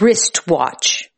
wristwatch.